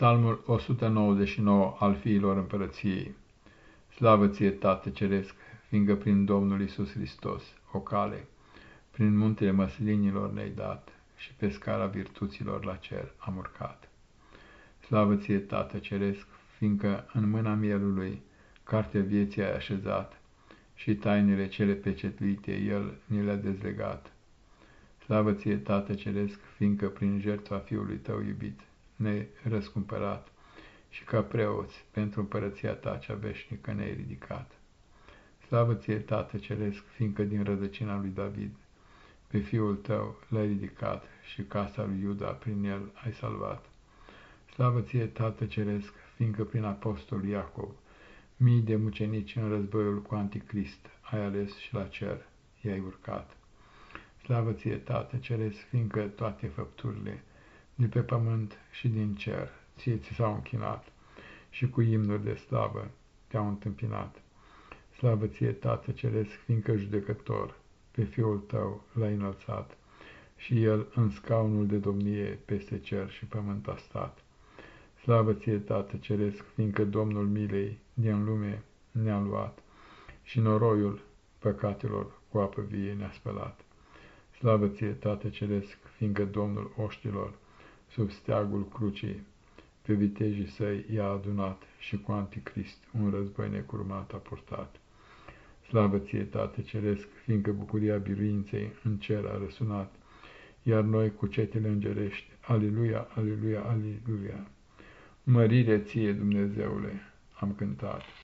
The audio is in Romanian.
Psalmul 199 al fiilor împărăției. Slavă ție, Tată Ceresc, fiindcă prin Domnul Isus Hristos, o cale, prin muntele măslinilor ne-ai dat și pe scara virtuților la cer am urcat. Slavă ție, Tată Ceresc, fiindcă în mâna mielului cartea vieții ai așezat și tainele cele pecetuite El ni le-a dezlegat. Slavă ție, Tată Ceresc, fiindcă prin jertfa Fiului Tău iubit, nerăscumpărat și ca preoți pentru împărăția ta cea veșnică ne-ai ridicat. Slavă ție, Tată Ceresc, fiindcă din rădăcina lui David pe fiul tău l-ai ridicat și casa lui Iuda prin el ai salvat. Slavă ție, Tată Ceresc, fiindcă prin apostolul Iacov mii de mucenici în războiul cu Anticrist ai ales și la cer i-ai urcat. Slavă ție, Tată Ceresc, fiindcă toate făpturile de pe pământ și din cer, ție ți s-au închinat și cu imnuri de slavă te-au întâmpinat. Slavă ție, Tată Ceresc, fiindcă judecător, pe Fiul tău l-ai înălțat și el în scaunul de domnie peste cer și pământ a stat. Slavă ție, Tată Ceresc, fiindcă Domnul milei din lume ne-a luat și noroiul păcatelor cu apă vie ne-a spălat. Slavă ție, Tată Ceresc, fiindcă Domnul oștilor sub steagul crucii, pe vitejii săi i-a adunat și cu anticrist un război necurmat a purtat. Slavă ție, Tată Ceresc, fiindcă bucuria biruinței în cer a răsunat, iar noi cu cetele îngerești, Aleluia, Aleluia, Aleluia, mărire ție, Dumnezeule, am cântat.